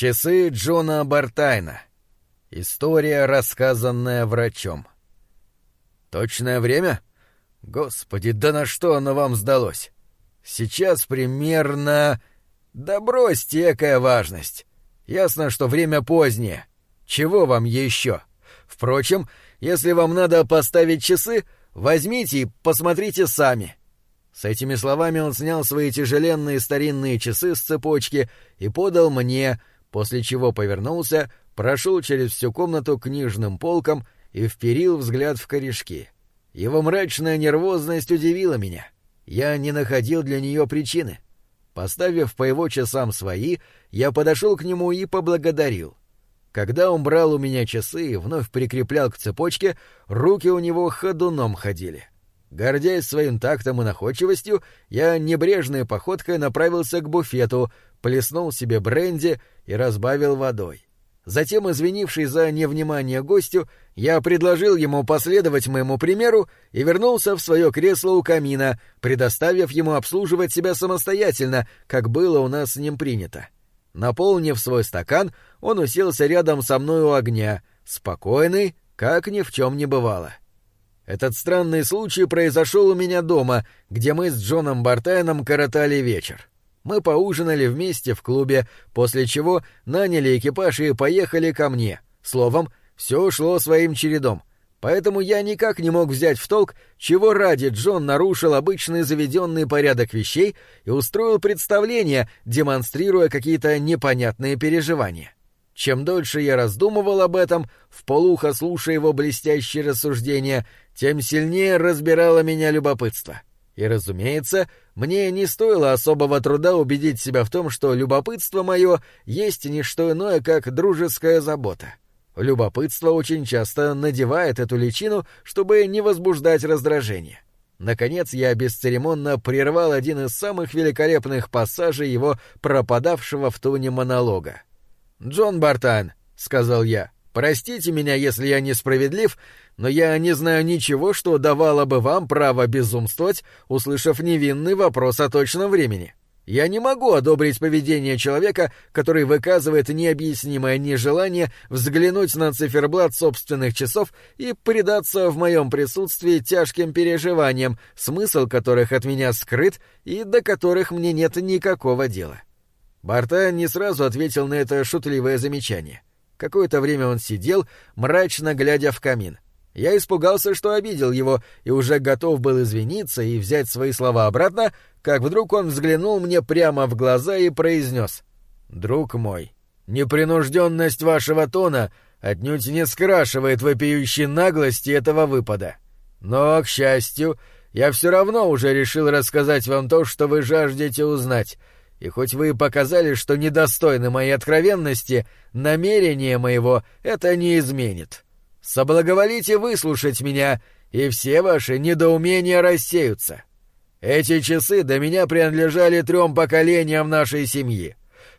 Часы Джона Бартайна. История, рассказанная врачом. Точное время? Господи, да на что оно вам сдалось? Сейчас примерно... Да бросьте, экая важность. Ясно, что время позднее. Чего вам еще? Впрочем, если вам надо поставить часы, возьмите и посмотрите сами. С этими словами он снял свои тяжеленные старинные часы с цепочки и подал мне, после чего повернулся, прошел через всю комнату к книжным полкам и вперил взгляд в корешки. Его мрачная нервозность удивила меня. Я не находил для нее причины. Поставив по его часам свои, я подошел к нему и поблагодарил. Когда он брал у меня часы и вновь прикреплял к цепочке, руки у него ходуном ходили. Гордясь своим тактом и находчивостью, я небрежной походкой направился к буфету, плеснул себе бренди и разбавил водой. Затем, извинившись за невнимание гостю, я предложил ему последовать моему примеру и вернулся в свое кресло у камина, предоставив ему обслуживать себя самостоятельно, как было у нас с ним принято. Наполнив свой стакан, он уселся рядом со мной у огня, спокойный, как ни в чем не бывало. Этот странный случай произошел у меня дома, где мы с Джоном Бартайном коротали вечер. Мы поужинали вместе в клубе, после чего наняли экипаж и поехали ко мне. Словом, все шло своим чередом. Поэтому я никак не мог взять в толк, чего ради Джон нарушил обычный заведенный порядок вещей и устроил представление, демонстрируя какие-то непонятные переживания. Чем дольше я раздумывал об этом, вполуха слушая его блестящие рассуждения, тем сильнее разбирало меня любопытство. И, разумеется, мне не стоило особого труда убедить себя в том, что любопытство мое есть не что иное, как дружеская забота. Любопытство очень часто надевает эту личину, чтобы не возбуждать раздражение. Наконец я бесцеремонно прервал один из самых великолепных пассажей его пропадавшего в туне монолога. «Джон Бартан», — сказал я, — «простите меня, если я несправедлив, но я не знаю ничего, что давало бы вам право безумствовать, услышав невинный вопрос о точном времени. Я не могу одобрить поведение человека, который выказывает необъяснимое нежелание взглянуть на циферблат собственных часов и предаться в моем присутствии тяжким переживаниям, смысл которых от меня скрыт и до которых мне нет никакого дела. Барта не сразу ответил на это шутливое замечание. Какое-то время он сидел, мрачно глядя в камин. Я испугался, что обидел его, и уже готов был извиниться и взять свои слова обратно, как вдруг он взглянул мне прямо в глаза и произнес. «Друг мой, непринужденность вашего тона отнюдь не скрашивает вопиющей наглости этого выпада. Но, к счастью, я все равно уже решил рассказать вам то, что вы жаждете узнать, и хоть вы показали, что недостойны моей откровенности, намерение моего это не изменит. Соблаговолите выслушать меня, и все ваши недоумения рассеются. Эти часы до меня принадлежали трем поколениям нашей семьи.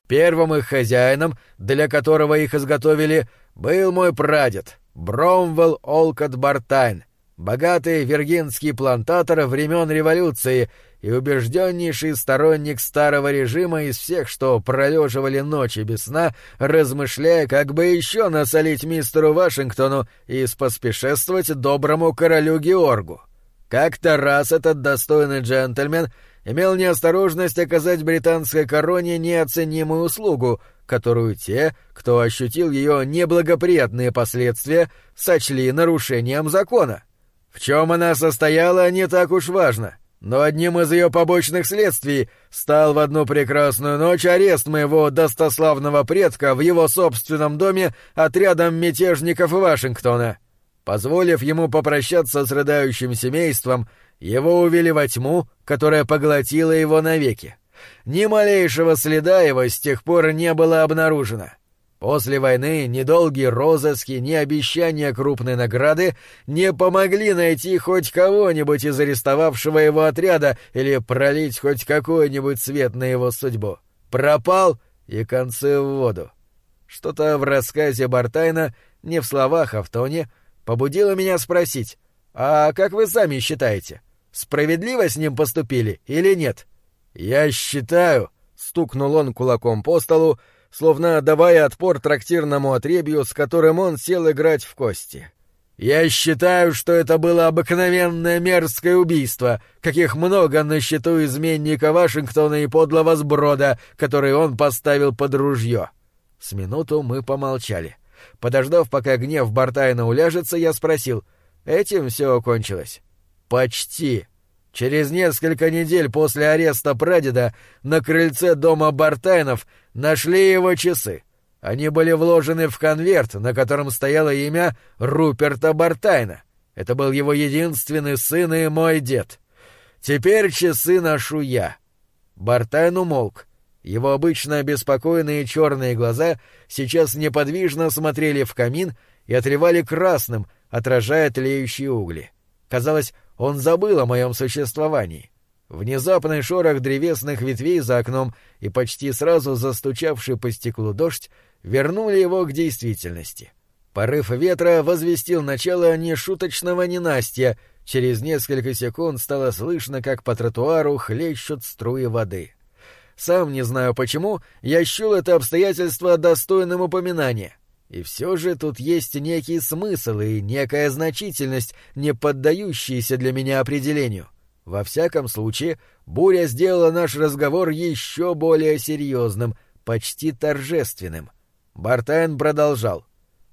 Первым их хозяином, для которого их изготовили, был мой прадед, Бромвелл Олкот Бартайн, богатый виргинский плантатор времен революции и убежденнейший сторонник старого режима из всех, что пролеживали ночи без сна, размышляя, как бы еще насолить мистеру Вашингтону и споспешествовать доброму королю Георгу. Как-то раз этот достойный джентльмен имел неосторожность оказать британской короне неоценимую услугу, которую те, кто ощутил ее неблагоприятные последствия, сочли нарушением закона. В чем она состояла, не так уж важно. Но одним из ее побочных следствий стал в одну прекрасную ночь арест моего достославного предка в его собственном доме отрядом мятежников Вашингтона. Позволив ему попрощаться с рыдающим семейством, его увели во тьму, которая поглотила его навеки. Ни малейшего следа его с тех пор не было обнаружено. После войны недолгие розыски, ни обещания крупной награды не помогли найти хоть кого-нибудь из арестовавшего его отряда или пролить хоть какой-нибудь свет на его судьбу. Пропал и концы в воду. Что-то в рассказе Бартайна, не в словах, а в тоне, побудило меня спросить, «А как вы сами считаете, справедливо с ним поступили или нет?» «Я считаю», — стукнул он кулаком по столу, — словно давая отпор трактирному отребью, с которым он сел играть в кости. «Я считаю, что это было обыкновенное мерзкое убийство, каких много на счету изменника Вашингтона и подлого сброда, который он поставил под ружье». С минуту мы помолчали. Подождав, пока гнев Бартайна уляжется, я спросил, «Этим все кончилось?» «Почти», Через несколько недель после ареста прадеда на крыльце дома Бартайнов нашли его часы. Они были вложены в конверт, на котором стояло имя Руперта Бартайна. Это был его единственный сын и мой дед. Теперь часы ношу я. Бартайн умолк. Его обычно обеспокоенные черные глаза сейчас неподвижно смотрели в камин и отливали красным, отражая тлеющие угли. Казалось, он забыл о моем существовании. Внезапный шорох древесных ветвей за окном и почти сразу застучавший по стеклу дождь вернули его к действительности. Порыв ветра возвестил начало нешуточного ненастья, через несколько секунд стало слышно, как по тротуару хлещут струи воды. Сам не знаю почему, я счел это обстоятельство достойным упоминания. И все же тут есть некий смысл и некая значительность, не поддающиеся для меня определению. Во всяком случае, буря сделала наш разговор еще более серьезным, почти торжественным. Бартайн продолжал.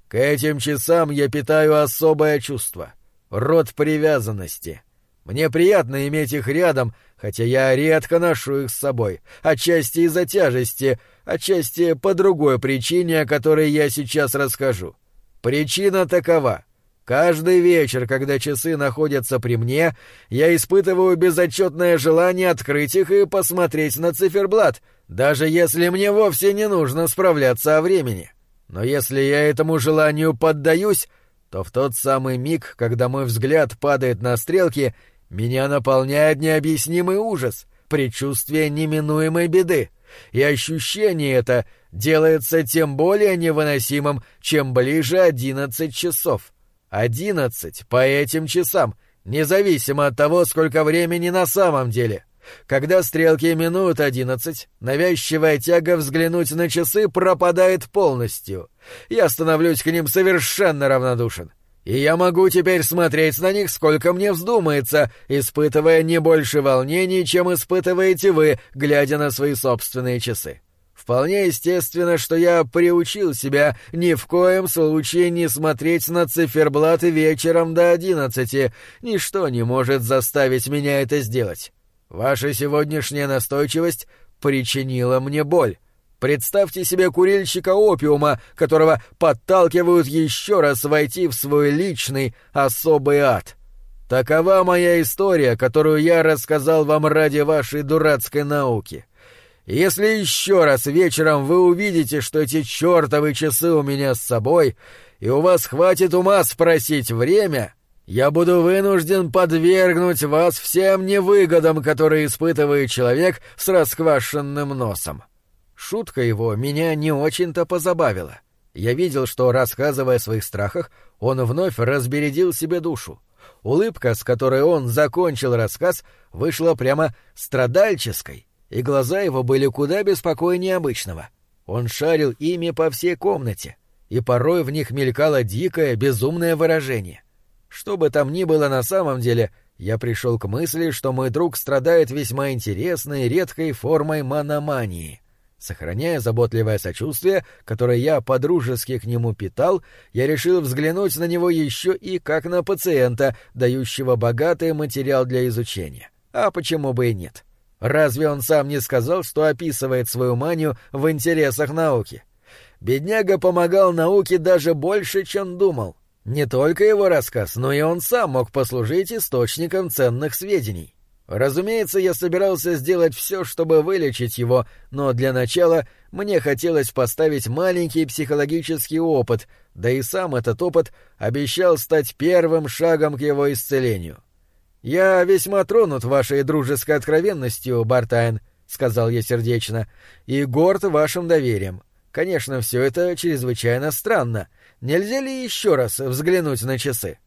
«К этим часам я питаю особое чувство. Род привязанности. Мне приятно иметь их рядом, хотя я редко ношу их с собой, отчасти из-за тяжести, отчасти по другой причине, о которой я сейчас расскажу. Причина такова. Каждый вечер, когда часы находятся при мне, я испытываю безотчетное желание открыть их и посмотреть на циферблат, даже если мне вовсе не нужно справляться о времени. Но если я этому желанию поддаюсь, то в тот самый миг, когда мой взгляд падает на стрелки, меня наполняет необъяснимый ужас, предчувствие неминуемой беды. И ощущение это делается тем более невыносимым, чем ближе одиннадцать часов. Одиннадцать по этим часам, независимо от того, сколько времени на самом деле. Когда стрелки минуют одиннадцать, навязчивая тяга взглянуть на часы пропадает полностью. Я становлюсь к ним совершенно равнодушен и я могу теперь смотреть на них сколько мне вздумается, испытывая не больше волнений, чем испытываете вы, глядя на свои собственные часы. Вполне естественно, что я приучил себя ни в коем случае не смотреть на циферблат вечером до одиннадцати. Ничто не может заставить меня это сделать. Ваша сегодняшняя настойчивость причинила мне боль. Представьте себе курильщика опиума, которого подталкивают еще раз войти в свой личный особый ад. Такова моя история, которую я рассказал вам ради вашей дурацкой науки. Если еще раз вечером вы увидите, что эти чертовы часы у меня с собой, и у вас хватит ума спросить время, я буду вынужден подвергнуть вас всем невыгодам, которые испытывает человек с расквашенным носом. Шутка его меня не очень-то позабавила. Я видел, что, рассказывая о своих страхах, он вновь разбередил себе душу. Улыбка, с которой он закончил рассказ, вышла прямо страдальческой, и глаза его были куда беспокойнее обычного. Он шарил ими по всей комнате, и порой в них мелькало дикое, безумное выражение. Что бы там ни было на самом деле, я пришел к мысли, что мой друг страдает весьма интересной, редкой формой мономании — Сохраняя заботливое сочувствие, которое я подружески к нему питал, я решил взглянуть на него еще и как на пациента, дающего богатый материал для изучения. А почему бы и нет? Разве он сам не сказал, что описывает свою манию в интересах науки? Бедняга помогал науке даже больше, чем думал. Не только его рассказ, но и он сам мог послужить источником ценных сведений. Разумеется, я собирался сделать все, чтобы вылечить его, но для начала мне хотелось поставить маленький психологический опыт, да и сам этот опыт обещал стать первым шагом к его исцелению. «Я весьма тронут вашей дружеской откровенностью, Бартайн», — сказал я сердечно, — «и горд вашим доверием. Конечно, все это чрезвычайно странно. Нельзя ли еще раз взглянуть на часы?»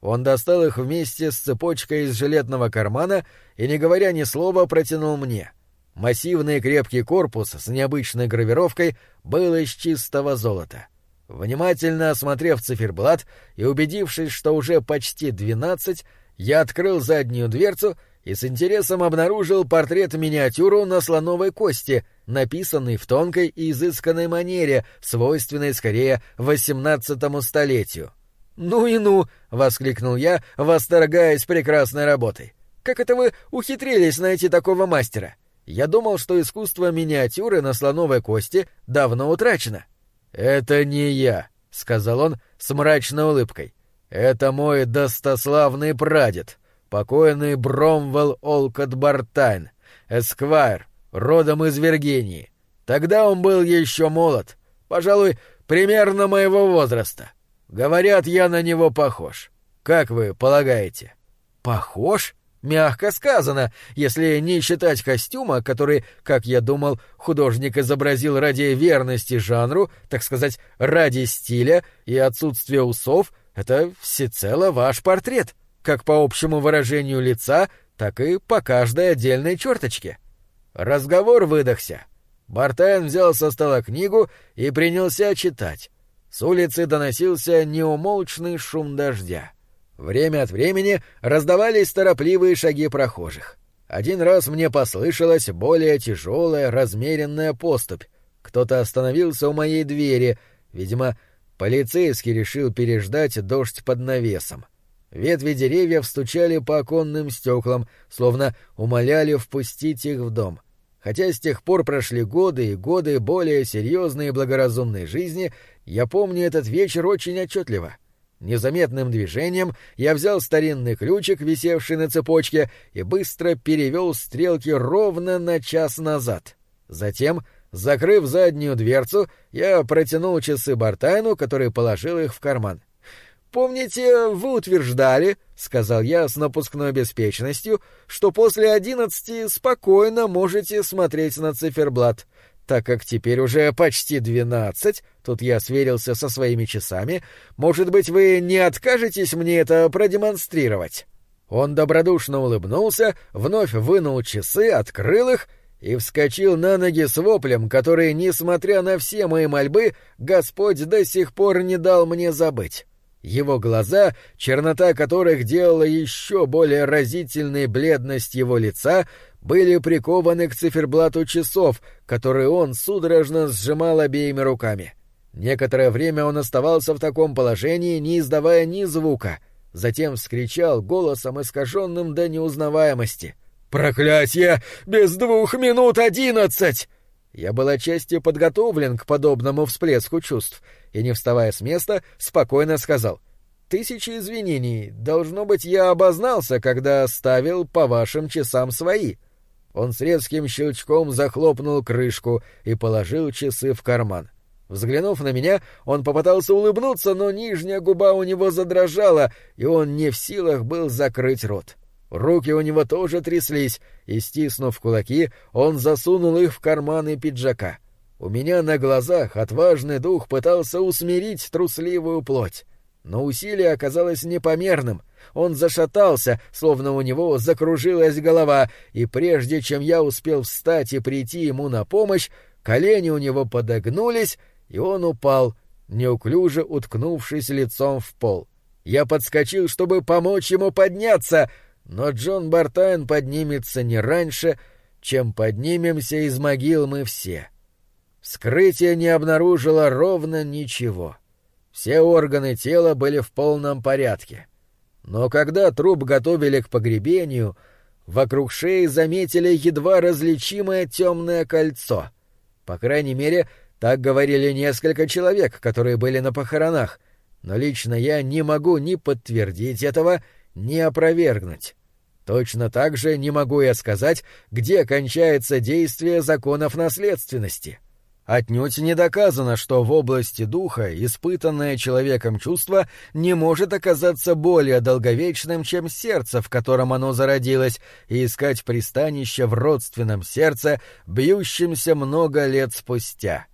Он достал их вместе с цепочкой из жилетного кармана и, не говоря ни слова, протянул мне. Массивный крепкий корпус с необычной гравировкой был из чистого золота. Внимательно осмотрев циферблат и убедившись, что уже почти двенадцать, я открыл заднюю дверцу и с интересом обнаружил портрет-миниатюру на слоновой кости, написанный в тонкой и изысканной манере, свойственной скорее XVIII столетию. «Ну и ну!» — воскликнул я, восторгаясь прекрасной работой. «Как это вы ухитрились найти такого мастера? Я думал, что искусство миниатюры на слоновой кости давно утрачено». «Это не я», — сказал он с мрачной улыбкой. «Это мой достославный прадед, покойный Бромвелл Олкот Бартайн, эсквайр, родом из Виргинии. Тогда он был еще молод, пожалуй, примерно моего возраста. Говорят, я на него похож. Как вы полагаете? Похож? Мягко сказано, если не считать костюма, который, как я думал, художник изобразил ради верности жанру, так сказать, ради стиля и отсутствия усов, это всецело ваш портрет, как по общему выражению лица, так и по каждой отдельной черточке. Разговор выдохся. Бартайн взял со стола книгу и принялся читать. С улицы доносился неумолчный шум дождя. Время от времени раздавались торопливые шаги прохожих. Один раз мне послышалась более тяжелая, размеренная поступь. Кто-то остановился у моей двери. Видимо, полицейский решил переждать дождь под навесом. Ветви деревьев стучали по оконным стеклам, словно умоляли впустить их в дом. Хотя с тех пор прошли годы и годы более серьезной и благоразумной жизни, я помню этот вечер очень отчетливо. Незаметным движением я взял старинный ключик, висевший на цепочке, и быстро перевел стрелки ровно на час назад. Затем, закрыв заднюю дверцу, я протянул часы Бартайну, который положил их в карман. «Помните, вы утверждали, — сказал я с напускной беспечностью, — что после одиннадцати спокойно можете смотреть на циферблат. Так как теперь уже почти двенадцать, тут я сверился со своими часами, может быть, вы не откажетесь мне это продемонстрировать?» Он добродушно улыбнулся, вновь вынул часы, открыл их и вскочил на ноги с воплем, который, несмотря на все мои мольбы, Господь до сих пор не дал мне забыть. Его глаза, чернота которых делала еще более разительной бледность его лица, были прикованы к циферблату часов, которые он судорожно сжимал обеими руками. Некоторое время он оставался в таком положении, не издавая ни звука, затем вскричал голосом, искаженным до неузнаваемости. «Проклятье! Без двух минут одиннадцать!» Я был отчасти подготовлен к подобному всплеску чувств и, не вставая с места, спокойно сказал «Тысячи извинений. Должно быть, я обознался, когда ставил по вашим часам свои». Он с резким щелчком захлопнул крышку и положил часы в карман. Взглянув на меня, он попытался улыбнуться, но нижняя губа у него задрожала, и он не в силах был закрыть рот. Руки у него тоже тряслись, и, стиснув кулаки, он засунул их в карманы пиджака. У меня на глазах отважный дух пытался усмирить трусливую плоть. Но усилие оказалось непомерным. Он зашатался, словно у него закружилась голова, и прежде чем я успел встать и прийти ему на помощь, колени у него подогнулись, и он упал, неуклюже уткнувшись лицом в пол. Я подскочил, чтобы помочь ему подняться, но Джон Бартайн поднимется не раньше, чем поднимемся из могил мы все. Вскрытие не обнаружило ровно ничего. Все органы тела были в полном порядке. Но когда труп готовили к погребению, вокруг шеи заметили едва различимое темное кольцо. По крайней мере, так говорили несколько человек, которые были на похоронах, но лично я не могу ни подтвердить этого, ни опровергнуть. Точно так же не могу я сказать, где кончается действие законов наследственности. Отнюдь не доказано, что в области духа испытанное человеком чувство не может оказаться более долговечным, чем сердце, в котором оно зародилось, и искать пристанище в родственном сердце, бьющемся много лет спустя.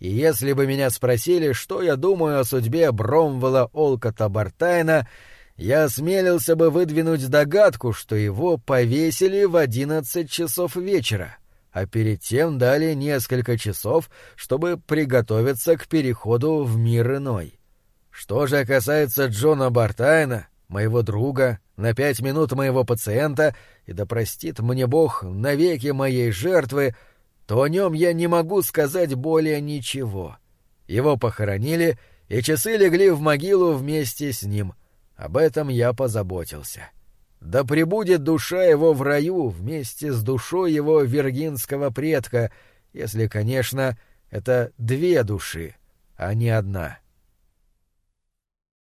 И если бы меня спросили, что я думаю о судьбе Бромвелла Олкота Бартайна, я осмелился бы выдвинуть догадку, что его повесили в одиннадцать часов вечера, а перед тем дали несколько часов, чтобы приготовиться к переходу в мир иной. Что же касается Джона Бартайна, моего друга, на пять минут моего пациента, и да простит мне Бог навеки моей жертвы, то о нем я не могу сказать более ничего. Его похоронили, и часы легли в могилу вместе с ним. Об этом я позаботился. Да пребудет душа его в раю вместе с душой его виргинского предка, если, конечно, это две души, а не одна. —